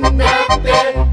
nada